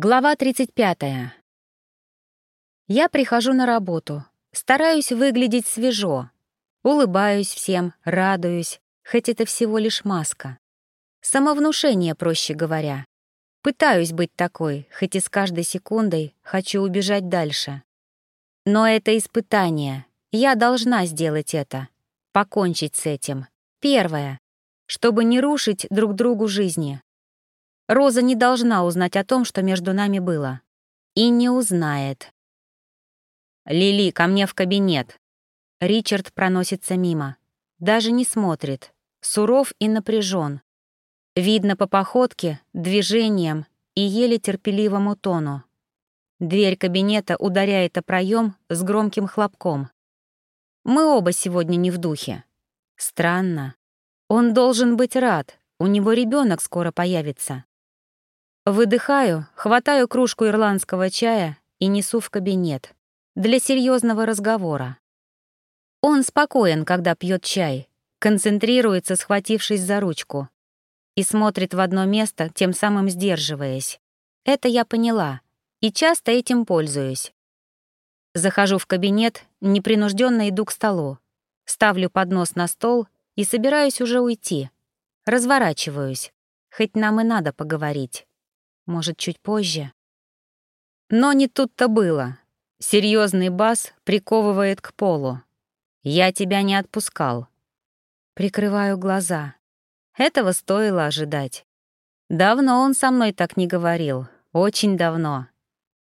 Глава 35. Я прихожу на работу, стараюсь выглядеть свежо. Улыбаюсь всем, радуюсь, хоть это всего лишь маска. Самовнушение, проще говоря. Пытаюсь быть такой, хоть и с каждой секундой хочу убежать дальше. Но это испытание. Я должна сделать это. Покончить с этим. Первое. Чтобы не рушить друг другу жизни. Роза не должна узнать о том, что между нами было. И не узнает. «Лили, ко мне в кабинет». Ричард проносится мимо. Даже не смотрит. Суров и напряжен. Видно по походке, движениям и еле терпеливому тону. Дверь кабинета ударяет о проем с громким хлопком. Мы оба сегодня не в духе. Странно. Он должен быть рад, у него ребенок скоро появится. Выдыхаю, хватаю кружку ирландского чая и несу в кабинет. Для серьезного разговора. Он спокоен, когда пьет чай, концентрируется, схватившись за ручку, и смотрит в одно место, тем самым сдерживаясь. Это я поняла, и часто этим пользуюсь. Захожу в кабинет, непринужденно иду к столу, ставлю поднос на стол и собираюсь уже уйти. Разворачиваюсь, хоть нам и надо поговорить. Может, чуть позже? Но не тут-то было. Серьезный бас приковывает к полу. «Я тебя не отпускал». Прикрываю глаза. Этого стоило ожидать. Давно он со мной так не говорил. Очень давно.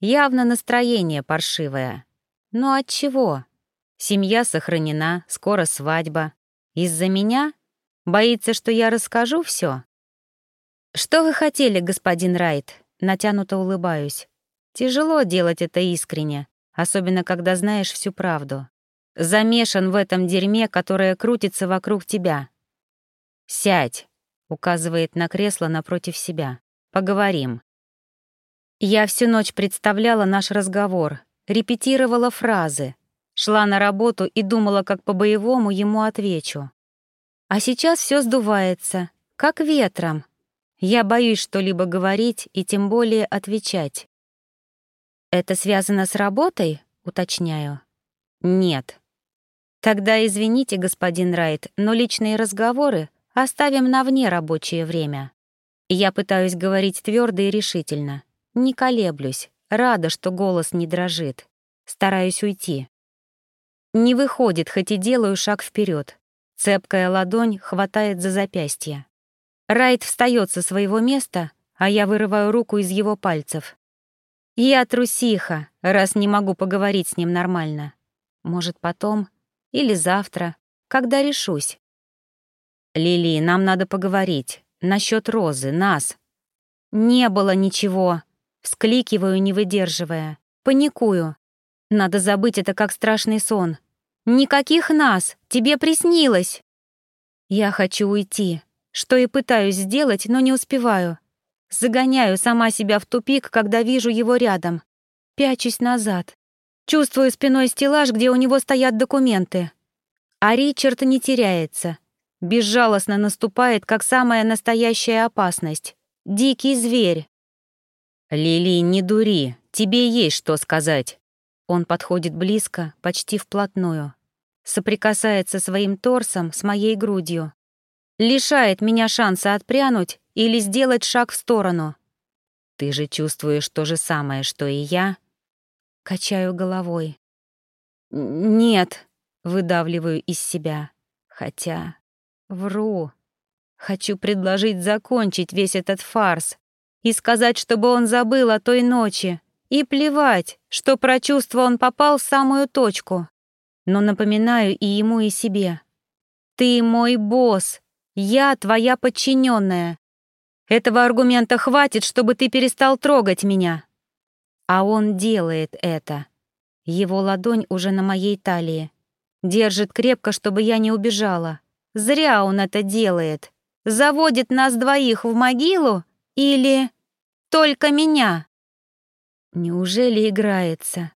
Явно настроение паршивое. Но от чего? Семья сохранена, скоро свадьба. Из-за меня? Боится, что я расскажу все? «Что вы хотели, господин Райт?» Натянуто улыбаюсь. Тяжело делать это искренне, особенно когда знаешь всю правду. Замешан в этом дерьме, которое крутится вокруг тебя. «Сядь», — указывает на кресло напротив себя. «Поговорим». Я всю ночь представляла наш разговор, репетировала фразы, шла на работу и думала, как по-боевому ему отвечу. А сейчас все сдувается, как ветром, я боюсь что-либо говорить и тем более отвечать. «Это связано с работой?» — уточняю. «Нет». «Тогда извините, господин Райт, но личные разговоры оставим на вне рабочее время. Я пытаюсь говорить твердо и решительно. Не колеблюсь, рада, что голос не дрожит. Стараюсь уйти. Не выходит, хоть и делаю шаг вперед. Цепкая ладонь хватает за запястье. Райт встает со своего места, а я вырываю руку из его пальцев. Я трусиха, раз не могу поговорить с ним нормально. Может, потом или завтра, когда решусь. «Лили, нам надо поговорить. Насчет Розы, нас». «Не было ничего», — вскликиваю, не выдерживая. Паникую. Надо забыть это как страшный сон. «Никаких нас! Тебе приснилось!» Я хочу уйти, что и пытаюсь сделать, но не успеваю. Загоняю сама себя в тупик, когда вижу его рядом. Пячусь назад. Чувствую спиной стеллаж, где у него стоят документы. А Ричард не теряется. Безжалостно наступает, как самая настоящая опасность. Дикий зверь. «Лили, не дури, тебе есть что сказать». Он подходит близко, почти вплотную. Соприкасается своим торсом с моей грудью лишает меня шанса отпрянуть или сделать шаг в сторону. Ты же чувствуешь то же самое, что и я? Качаю головой. Нет, выдавливаю из себя. Хотя вру. Хочу предложить закончить весь этот фарс и сказать, чтобы он забыл о той ночи. И плевать, что про чувство он попал в самую точку. Но напоминаю и ему, и себе. Ты мой босс, я твоя подчиненная. Этого аргумента хватит, чтобы ты перестал трогать меня. А он делает это. Его ладонь уже на моей талии. Держит крепко, чтобы я не убежала. Зря он это делает. Заводит нас двоих в могилу или только меня? Неужели играется?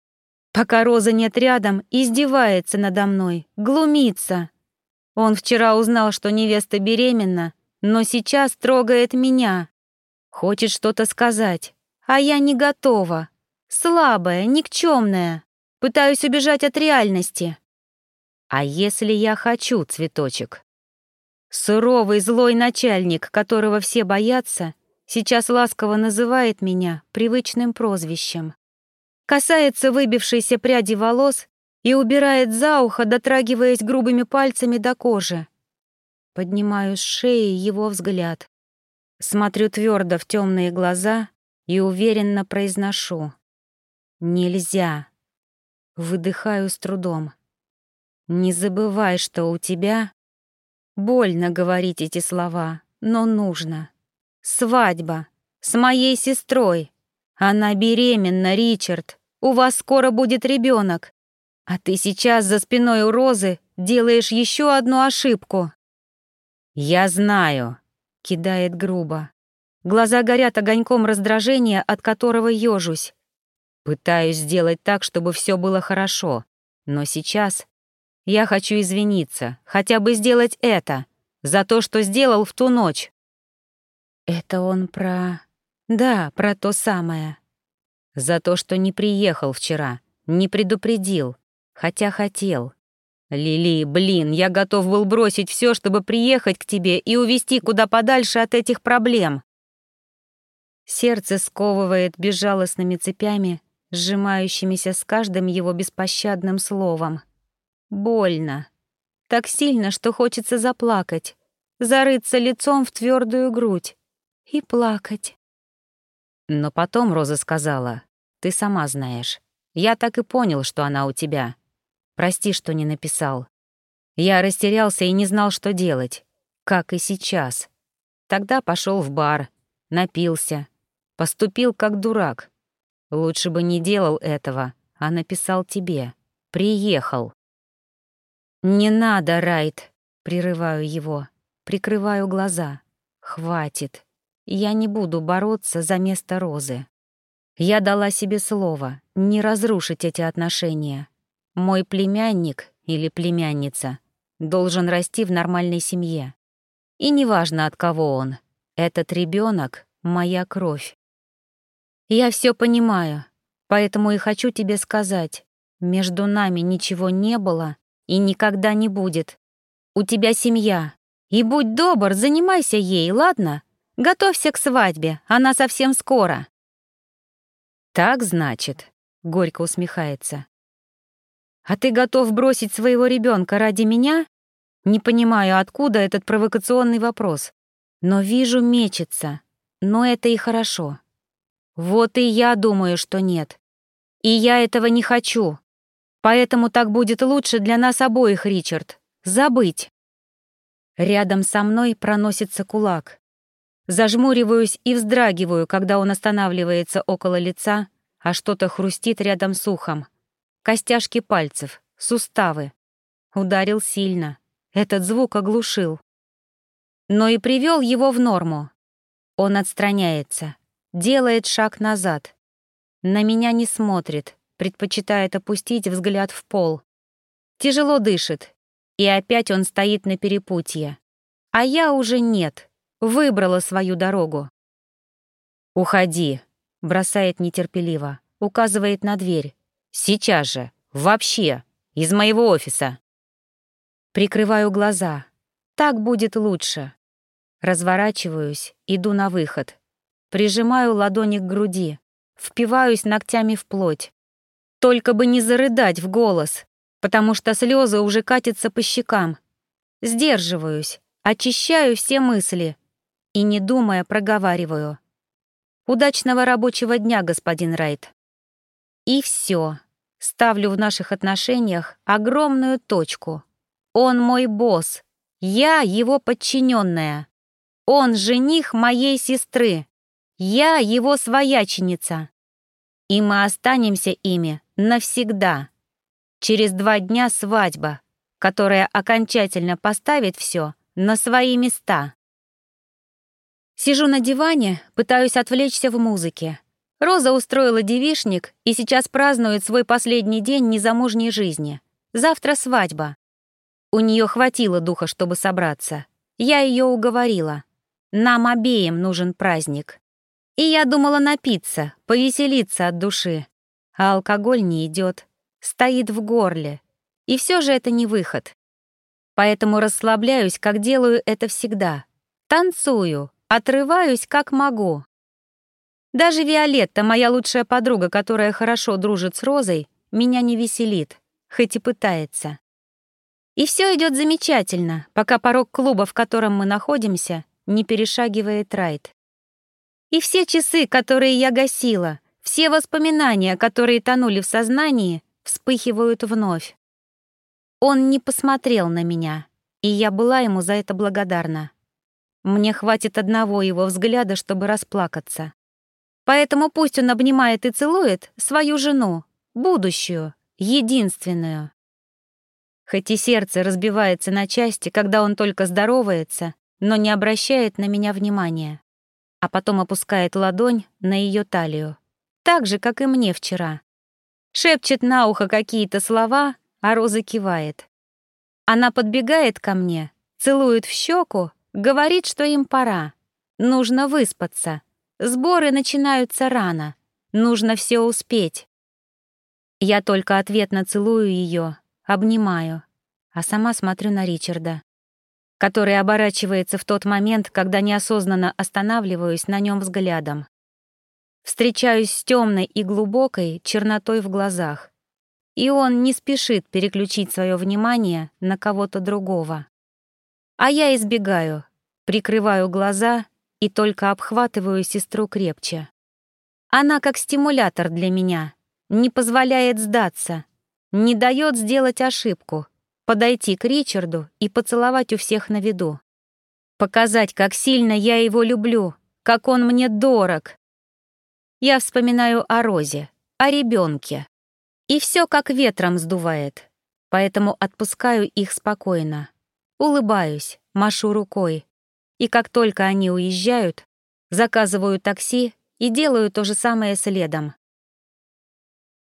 Пока Роза нет рядом, издевается надо мной, глумится. Он вчера узнал, что невеста беременна, но сейчас трогает меня. Хочет что-то сказать, А я не готова. Слабая, никчемная. Пытаюсь убежать от реальности. А если я хочу, цветочек? Суровый злой начальник, которого все боятся, сейчас ласково называет меня привычным прозвищем. Касается выбившейся пряди волос и убирает за ухо, дотрагиваясь грубыми пальцами до кожи. Поднимаю с шеи его взгляд. Смотрю твердо в темные глаза и уверенно произношу. «Нельзя». Выдыхаю с трудом. «Не забывай, что у тебя...» Больно говорить эти слова, но нужно. Свадьба. С моей сестрой. Она беременна, Ричард. У вас скоро будет ребенок. А ты сейчас за спиной у Розы делаешь еще одну ошибку. «Я знаю», — кидает грубо. Глаза горят огоньком раздражения, от которого ежусь. Пытаюсь сделать так, чтобы все было хорошо, но сейчас я хочу извиниться, хотя бы сделать это, за то, что сделал в ту ночь. Это он про... Да, про то самое. За то, что не приехал вчера, не предупредил, хотя хотел. «Лили, блин, я готов был бросить все, чтобы приехать к тебе и увести куда подальше от этих проблем». Сердце сковывает безжалостными цепями, сжимающимися с каждым его беспощадным словом. Больно. Так сильно, что хочется заплакать, зарыться лицом в твердую грудь и плакать. Но потом Роза сказала, «Ты сама знаешь. Я так и понял, что она у тебя. Прости, что не написал. Я растерялся и не знал, что делать. Как и сейчас. Тогда пошел в бар, напился, поступил как дурак. Лучше бы не делал этого, а написал тебе. Приехал. «Не надо, Райт!» — прерываю его, прикрываю глаза. «Хватит. Я не буду бороться за место Розы. Я дала себе слово не разрушить эти отношения. Мой племянник или племянница должен расти в нормальной семье. И неважно, от кого он, этот ребенок моя кровь. Я все понимаю, поэтому и хочу тебе сказать, между нами ничего не было и никогда не будет. У тебя семья, и будь добр, занимайся ей, ладно? Готовься к свадьбе, она совсем скоро. Так значит, горько усмехается. «А ты готов бросить своего ребенка ради меня?» Не понимаю, откуда этот провокационный вопрос. Но вижу, мечется. Но это и хорошо. Вот и я думаю, что нет. И я этого не хочу. Поэтому так будет лучше для нас обоих, Ричард. Забыть. Рядом со мной проносится кулак. Зажмуриваюсь и вздрагиваю, когда он останавливается около лица, а что-то хрустит рядом с ухом. Костяшки пальцев, суставы. Ударил сильно. Этот звук оглушил. Но и привел его в норму. Он отстраняется, делает шаг назад. На меня не смотрит, предпочитает опустить взгляд в пол. Тяжело дышит, и опять он стоит на перепутье. А я уже нет, выбрала свою дорогу. «Уходи», — бросает нетерпеливо, указывает на дверь. Сейчас же. Вообще. Из моего офиса. Прикрываю глаза. Так будет лучше. Разворачиваюсь, иду на выход. Прижимаю ладони к груди. Впиваюсь ногтями в плоть. Только бы не зарыдать в голос, потому что слезы уже катятся по щекам. Сдерживаюсь, очищаю все мысли и, не думая, проговариваю. «Удачного рабочего дня, господин Райт». И все. Ставлю в наших отношениях огромную точку. Он мой босс. Я его подчиненная. Он жених моей сестры. Я его свояченица. И мы останемся ими навсегда. Через два дня свадьба, которая окончательно поставит все на свои места. Сижу на диване, пытаюсь отвлечься в музыке. Роза устроила девишник и сейчас празднует свой последний день незамужней жизни. Завтра свадьба. У нее хватило духа, чтобы собраться. Я ее уговорила. Нам обеим нужен праздник. И я думала напиться, повеселиться от души. А алкоголь не идет, стоит в горле. И все же это не выход. Поэтому расслабляюсь, как делаю это всегда. Танцую, отрываюсь, как могу. Даже Виолетта, моя лучшая подруга, которая хорошо дружит с Розой, меня не веселит, хоть и пытается. И все идет замечательно, пока порог клуба, в котором мы находимся, не перешагивает Райт. И все часы, которые я гасила, все воспоминания, которые тонули в сознании, вспыхивают вновь. Он не посмотрел на меня, и я была ему за это благодарна. Мне хватит одного его взгляда, чтобы расплакаться. Поэтому пусть он обнимает и целует свою жену, будущую, единственную. Хоть и сердце разбивается на части, когда он только здоровается, но не обращает на меня внимания а потом опускает ладонь на ее талию, так же, как и мне вчера. Шепчет на ухо какие-то слова, а Роза кивает. Она подбегает ко мне, целует в щеку, говорит, что им пора. Нужно выспаться. Сборы начинаются рано. Нужно все успеть. Я только ответно целую ее, обнимаю, а сама смотрю на Ричарда который оборачивается в тот момент, когда неосознанно останавливаюсь на нем взглядом. Встречаюсь с темной и глубокой чернотой в глазах, и он не спешит переключить свое внимание на кого-то другого. А я избегаю, прикрываю глаза и только обхватываю сестру крепче. Она как стимулятор для меня, не позволяет сдаться, не дает сделать ошибку, подойти к Ричарду и поцеловать у всех на виду. Показать, как сильно я его люблю, как он мне дорог. Я вспоминаю о Розе, о ребенке. И все как ветром сдувает, поэтому отпускаю их спокойно. Улыбаюсь, машу рукой. И как только они уезжают, заказываю такси и делаю то же самое следом.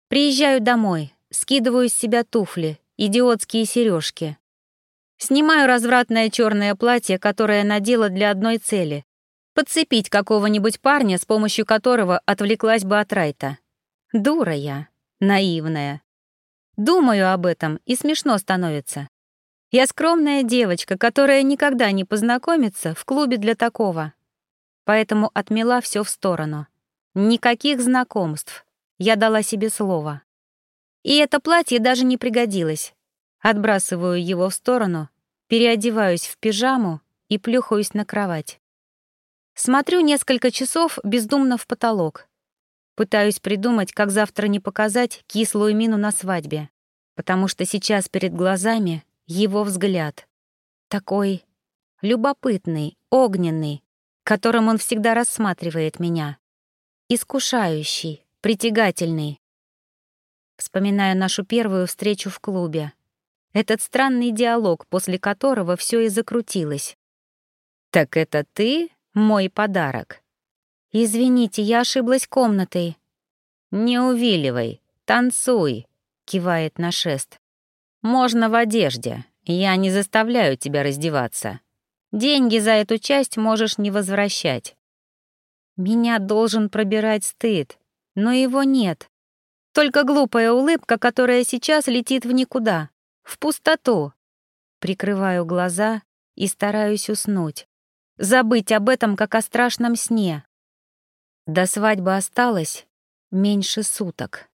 Приезжаю домой, скидываю с себя туфли идиотские сережки. Снимаю развратное черное платье, которое надела для одной цели — подцепить какого-нибудь парня, с помощью которого отвлеклась бы от Райта. Дура я, наивная. Думаю об этом, и смешно становится. Я скромная девочка, которая никогда не познакомится в клубе для такого. Поэтому отмела все в сторону. Никаких знакомств. Я дала себе слово. И это платье даже не пригодилось. Отбрасываю его в сторону, переодеваюсь в пижаму и плюхаюсь на кровать. Смотрю несколько часов бездумно в потолок. Пытаюсь придумать, как завтра не показать кислую мину на свадьбе, потому что сейчас перед глазами его взгляд. Такой любопытный, огненный, которым он всегда рассматривает меня. Искушающий, притягательный, Вспоминаю нашу первую встречу в клубе. Этот странный диалог, после которого все и закрутилось. «Так это ты мой подарок?» «Извините, я ошиблась комнатой». «Не увиливай, танцуй», — кивает на шест. «Можно в одежде. Я не заставляю тебя раздеваться. Деньги за эту часть можешь не возвращать». Меня должен пробирать стыд, но его нет. Только глупая улыбка, которая сейчас летит в никуда, в пустоту. Прикрываю глаза и стараюсь уснуть. Забыть об этом, как о страшном сне. До свадьбы осталось меньше суток.